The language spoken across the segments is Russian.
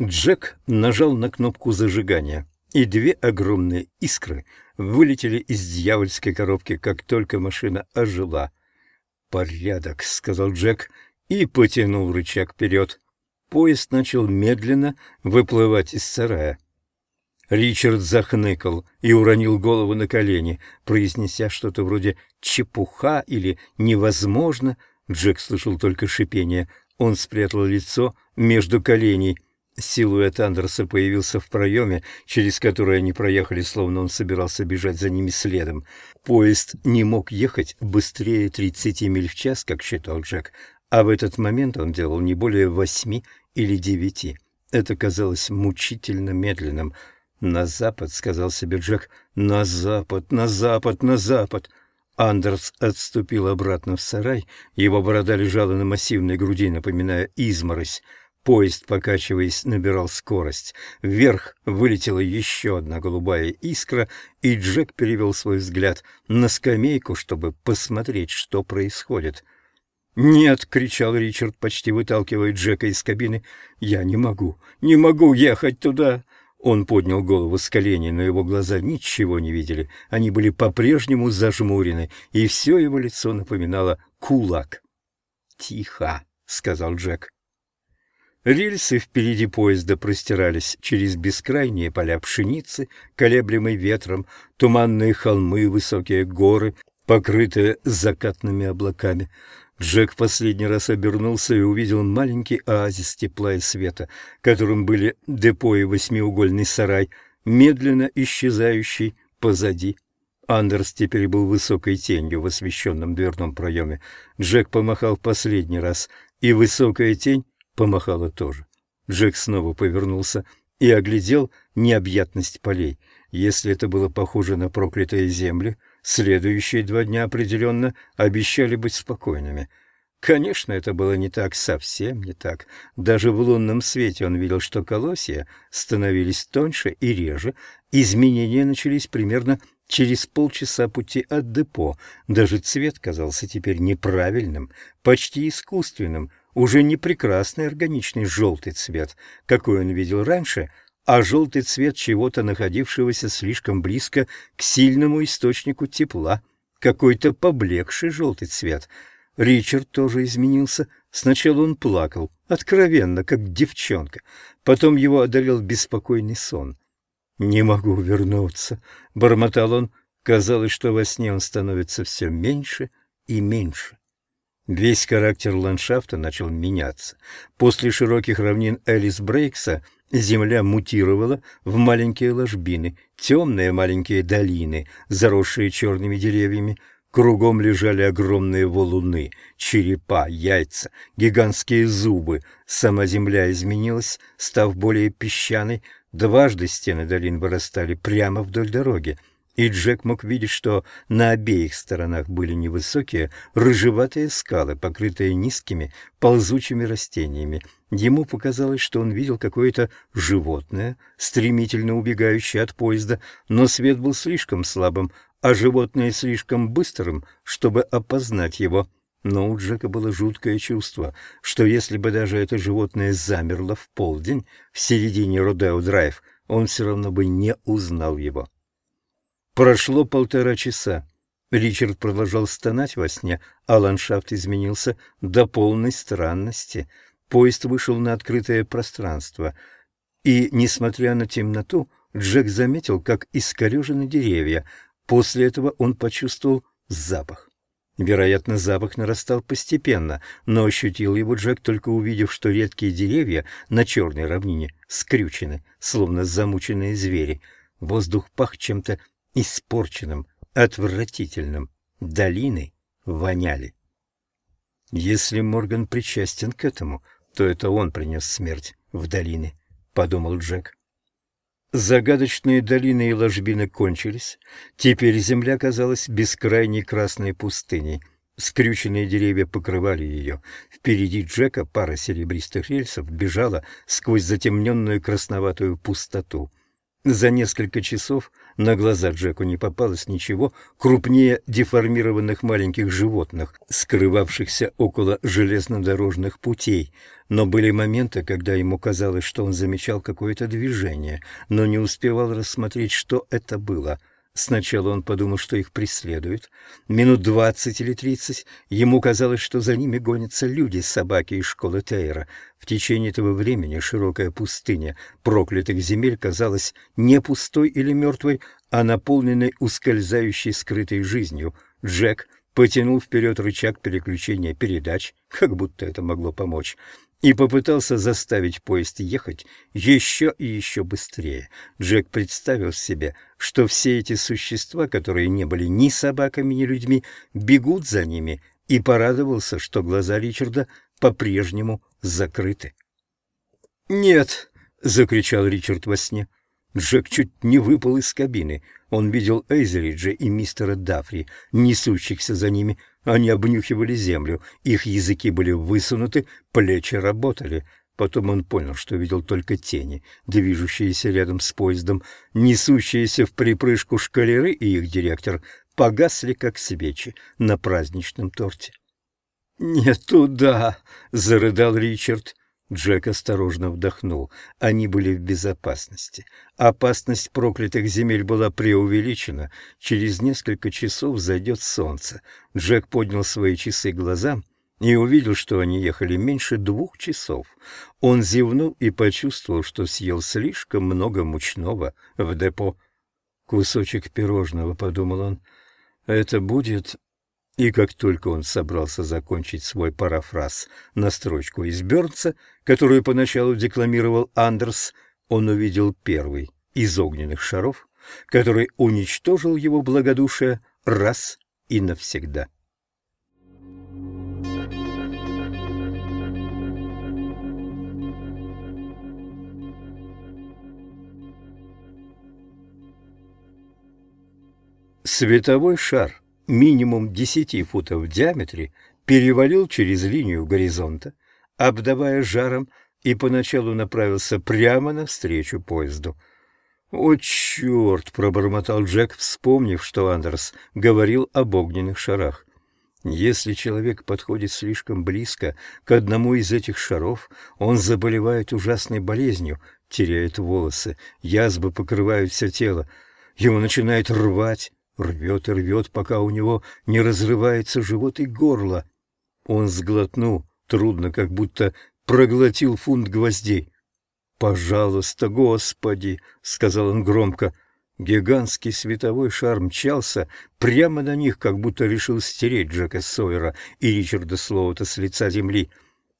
Джек нажал на кнопку зажигания, и две огромные искры вылетели из дьявольской коробки, как только машина ожила. «Порядок», — сказал Джек и потянул рычаг вперед. Поезд начал медленно выплывать из сарая. Ричард захныкал и уронил голову на колени, произнеся что-то вроде «чепуха» или «невозможно». Джек слышал только шипение. Он спрятал лицо между коленей. Силуэт Андерса появился в проеме, через который они проехали, словно он собирался бежать за ними следом. Поезд не мог ехать быстрее 30 миль в час, как считал Джек, а в этот момент он делал не более восьми или девяти. Это казалось мучительно медленным. «На запад», — сказал себе Джек, — «на запад, на запад, на запад». Андерс отступил обратно в сарай, его борода лежала на массивной груди, напоминая изморозь. Поезд, покачиваясь, набирал скорость. Вверх вылетела еще одна голубая искра, и Джек перевел свой взгляд на скамейку, чтобы посмотреть, что происходит. «Нет!» — кричал Ричард, почти выталкивая Джека из кабины. «Я не могу, не могу ехать туда!» Он поднял голову с коленей, но его глаза ничего не видели. Они были по-прежнему зажмурены, и все его лицо напоминало кулак. «Тихо!» — сказал Джек. Рельсы впереди поезда простирались через бескрайние поля пшеницы, колеблемой ветром, туманные холмы, высокие горы, покрытые закатными облаками. Джек последний раз обернулся и увидел маленький оазис тепла и света, которым были депо и восьмиугольный сарай, медленно исчезающий позади. Андерс теперь был высокой тенью в освещенном дверном проеме. Джек помахал последний раз, и высокая тень помахала тоже. Джек снова повернулся и оглядел необъятность полей. Если это было похоже на проклятые земли, Следующие два дня определенно обещали быть спокойными. Конечно, это было не так, совсем не так. Даже в лунном свете он видел, что колосья становились тоньше и реже. Изменения начались примерно через полчаса пути от депо. Даже цвет казался теперь неправильным, почти искусственным, уже не прекрасный органичный желтый цвет, какой он видел раньше — а желтый цвет чего-то, находившегося слишком близко к сильному источнику тепла, какой-то поблекший желтый цвет. Ричард тоже изменился. Сначала он плакал, откровенно, как девчонка. Потом его одолел беспокойный сон. «Не могу вернуться», — бормотал он. Казалось, что во сне он становится все меньше и меньше. Весь характер ландшафта начал меняться. После широких равнин Элис Брейкса — Земля мутировала в маленькие ложбины, темные маленькие долины, заросшие черными деревьями. Кругом лежали огромные валуны, черепа, яйца, гигантские зубы. Сама земля изменилась, став более песчаной. Дважды стены долин вырастали прямо вдоль дороги и Джек мог видеть, что на обеих сторонах были невысокие, рыжеватые скалы, покрытые низкими, ползучими растениями. Ему показалось, что он видел какое-то животное, стремительно убегающее от поезда, но свет был слишком слабым, а животное слишком быстрым, чтобы опознать его. Но у Джека было жуткое чувство, что если бы даже это животное замерло в полдень в середине Родео-драйв, он все равно бы не узнал его. Прошло полтора часа. Ричард продолжал стонать во сне, а ландшафт изменился до полной странности. Поезд вышел на открытое пространство, и, несмотря на темноту, Джек заметил, как искорежены деревья. После этого он почувствовал запах. Вероятно, запах нарастал постепенно, но ощутил его Джек, только увидев, что редкие деревья на черной равнине скрючены, словно замученные звери. Воздух пах чем-то испорченным, отвратительным. Долины воняли. Если Морган причастен к этому, то это он принес смерть в долины, — подумал Джек. Загадочные долины и ложбины кончились. Теперь земля казалась бескрайней красной пустыней. Скрюченные деревья покрывали ее. Впереди Джека пара серебристых рельсов бежала сквозь затемненную красноватую пустоту. За несколько часов на глаза Джеку не попалось ничего крупнее деформированных маленьких животных, скрывавшихся около железнодорожных путей. Но были моменты, когда ему казалось, что он замечал какое-то движение, но не успевал рассмотреть, что это было — Сначала он подумал, что их преследуют. Минут двадцать или тридцать ему казалось, что за ними гонятся люди, собаки из школы Тейра. В течение этого времени широкая пустыня проклятых земель казалась не пустой или мертвой, а наполненной ускользающей скрытой жизнью. Джек потянул вперед рычаг переключения передач, как будто это могло помочь и попытался заставить поезд ехать еще и еще быстрее. Джек представил себе, что все эти существа, которые не были ни собаками, ни людьми, бегут за ними, и порадовался, что глаза Ричарда по-прежнему закрыты. «Нет!» — закричал Ричард во сне. Джек чуть не выпал из кабины. Он видел Эйзериджа и мистера Дафри, несущихся за ними. Они обнюхивали землю, их языки были высунуты, плечи работали. Потом он понял, что видел только тени, движущиеся рядом с поездом, несущиеся в припрыжку шкалеры и их директор погасли, как свечи на праздничном торте. «Не туда!» — зарыдал Ричард. Джек осторожно вдохнул. Они были в безопасности. Опасность проклятых земель была преувеличена. Через несколько часов зайдет солнце. Джек поднял свои часы глазам и увидел, что они ехали меньше двух часов. Он зевнул и почувствовал, что съел слишком много мучного в депо. «Кусочек пирожного», — подумал он. «Это будет и как только он собрался закончить свой парафраз на строчку из Бёрнса, которую поначалу декламировал Андерс, он увидел первый из огненных шаров, который уничтожил его благодушие раз и навсегда. Световой шар — минимум десяти футов в диаметре, перевалил через линию горизонта, обдавая жаром, и поначалу направился прямо навстречу поезду. «О, черт!» — пробормотал Джек, вспомнив, что Андерс говорил об огненных шарах. Если человек подходит слишком близко к одному из этих шаров, он заболевает ужасной болезнью, теряет волосы, язвы покрывают все тело, его начинает рвать, Рвет и рвет, пока у него не разрывается живот и горло. Он сглотнул, трудно, как будто проглотил фунт гвоздей. «Пожалуйста, Господи!» — сказал он громко. Гигантский световой шар мчался прямо на них, как будто решил стереть Джека Сойера и Ричарда Слоута с лица земли.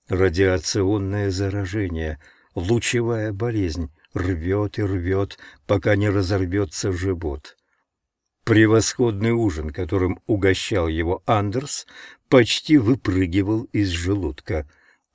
Радиационное заражение, лучевая болезнь, рвет и рвет, пока не разорвется живот. Превосходный ужин, которым угощал его Андерс, почти выпрыгивал из желудка.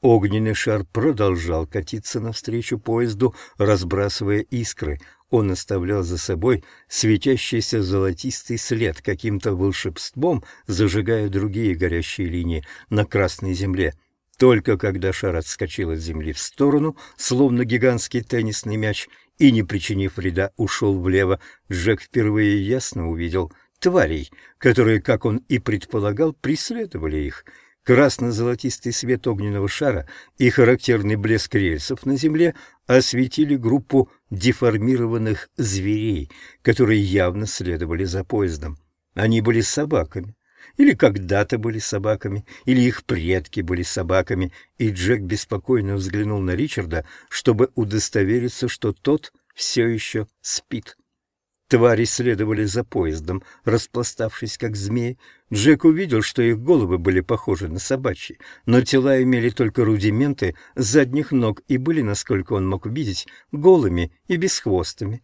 Огненный шар продолжал катиться навстречу поезду, разбрасывая искры. Он оставлял за собой светящийся золотистый след, каким-то волшебством зажигая другие горящие линии на красной земле. Только когда шар отскочил от земли в сторону, словно гигантский теннисный мяч, и, не причинив вреда, ушел влево, Джек впервые ясно увидел тварей, которые, как он и предполагал, преследовали их. Красно-золотистый свет огненного шара и характерный блеск рельсов на земле осветили группу деформированных зверей, которые явно следовали за поездом. Они были собаками, или когда-то были собаками, или их предки были собаками, и Джек беспокойно взглянул на Ричарда, чтобы удостовериться, что тот все еще спит. Твари следовали за поездом, распластавшись как змеи. Джек увидел, что их головы были похожи на собачьи, но тела имели только рудименты задних ног и были, насколько он мог видеть, голыми и бесхвостыми.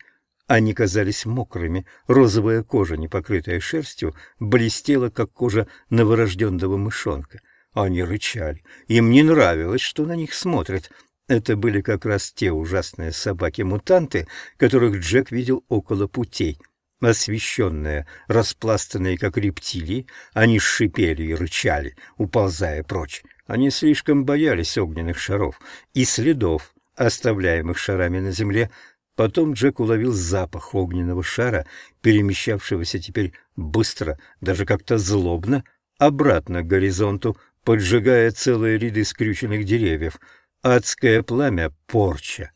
Они казались мокрыми, розовая кожа, не покрытая шерстью, блестела, как кожа новорожденного мышонка. Они рычали. Им не нравилось, что на них смотрят. Это были как раз те ужасные собаки-мутанты, которых Джек видел около путей. Освещенные, распластанные, как рептилии, они шипели и рычали, уползая прочь. Они слишком боялись огненных шаров и следов, оставляемых шарами на земле, Потом Джек уловил запах огненного шара, перемещавшегося теперь быстро, даже как-то злобно, обратно к горизонту, поджигая целые ряды скрюченных деревьев. Адское пламя — порча.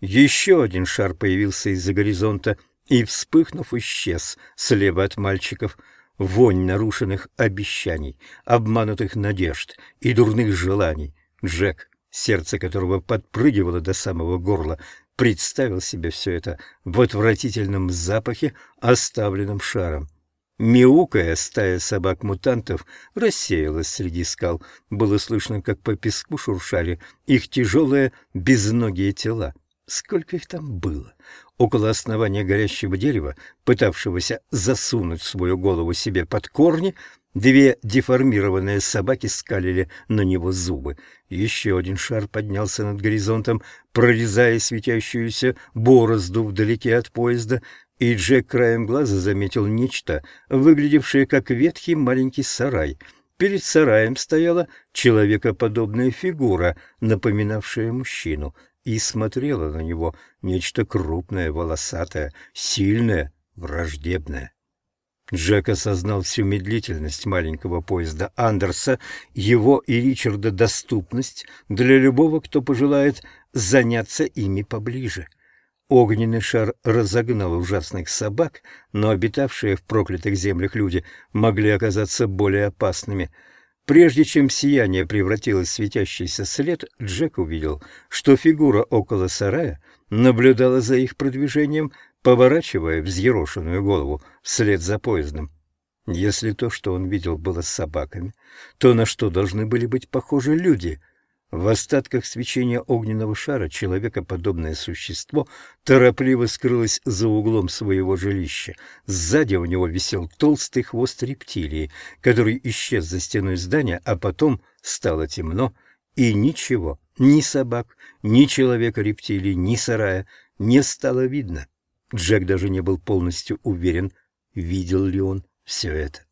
Еще один шар появился из-за горизонта и, вспыхнув, исчез слева от мальчиков. Вонь нарушенных обещаний, обманутых надежд и дурных желаний. Джек, сердце которого подпрыгивало до самого горла, представил себе все это в отвратительном запахе, оставленном шаром. Мяукая стая собак-мутантов рассеялась среди скал. Было слышно, как по песку шуршали их тяжелые безногие тела. Сколько их там было? Около основания горящего дерева, пытавшегося засунуть свою голову себе под корни, две деформированные собаки скалили на него зубы. Еще один шар поднялся над горизонтом, прорезая светящуюся борозду вдалеке от поезда и Джек краем глаза заметил нечто, выглядевшее как ветхий маленький сарай. Перед сараем стояла человекоподобная фигура, напоминавшая мужчину, и смотрела на него нечто крупное, волосатое, сильное, враждебное. Джек осознал всю медлительность маленького поезда Андерса, его и Ричарда доступность для любого, кто пожелает заняться ими поближе. Огненный шар разогнал ужасных собак, но обитавшие в проклятых землях люди могли оказаться более опасными. Прежде чем сияние превратилось в светящийся след, Джек увидел, что фигура около сарая наблюдала за их продвижением, поворачивая взъерошенную голову вслед за поездом. Если то, что он видел, было с собаками, то на что должны были быть похожи люди — в остатках свечения огненного шара человекоподобное существо торопливо скрылось за углом своего жилища. Сзади у него висел толстый хвост рептилии, который исчез за стеной здания, а потом стало темно, и ничего, ни собак, ни человека-рептилии, ни сарая не стало видно. Джек даже не был полностью уверен, видел ли он все это.